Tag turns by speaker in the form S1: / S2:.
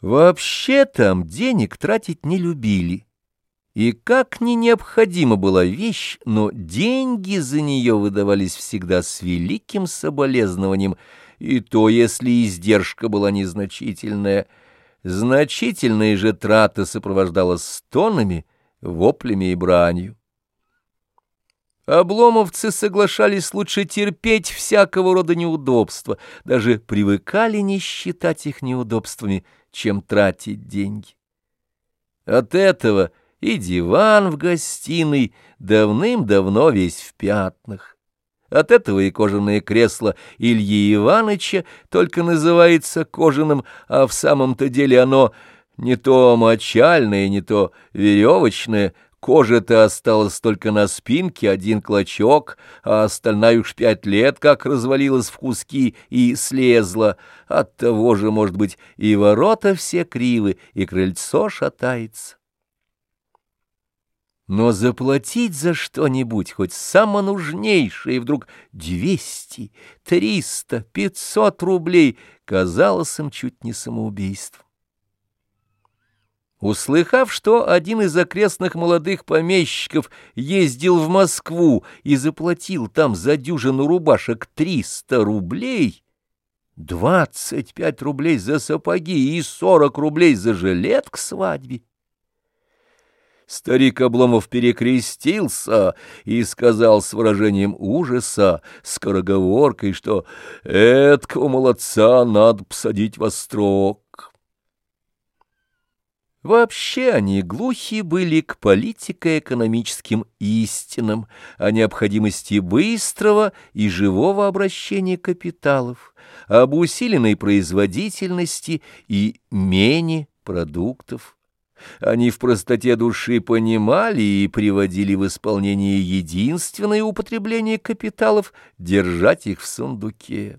S1: Вообще там денег тратить не любили. И как ни необходима была вещь, но деньги за нее выдавались всегда с великим соболезнованием, и то, если издержка была незначительная. Значительная же трата сопровождалась стонами, воплями и бранью. Обломовцы соглашались лучше терпеть всякого рода неудобства, даже привыкали не считать их неудобствами, чем тратить деньги. От этого и диван в гостиной давным-давно весь в пятнах. От этого и кожаное кресло Ильи Ивановича только называется кожаным, а в самом-то деле оно не то мочальное, не то веревочное, Кожа-то осталась только на спинке, один клочок, а остальная уж пять лет как развалилась в куски и слезла. От того же, может быть, и ворота все кривы, и крыльцо шатается. Но заплатить за что-нибудь, хоть самое нужнейшее, вдруг двести, триста, пятьсот рублей, казалось им чуть не самоубийством. Услыхав, что один из окрестных молодых помещиков ездил в Москву и заплатил там за дюжину рубашек триста рублей, двадцать пять рублей за сапоги и сорок рублей за жилет к свадьбе, Старик Обломов перекрестился и сказал с выражением ужаса, скороговоркой, что «эткого молодца надо посадить во строк». Вообще они глухи были к политико-экономическим истинам, о необходимости быстрого и живого обращения капиталов, об усиленной производительности и мене продуктов. Они в простоте души понимали и приводили в исполнение единственное употребление капиталов — держать их в сундуке.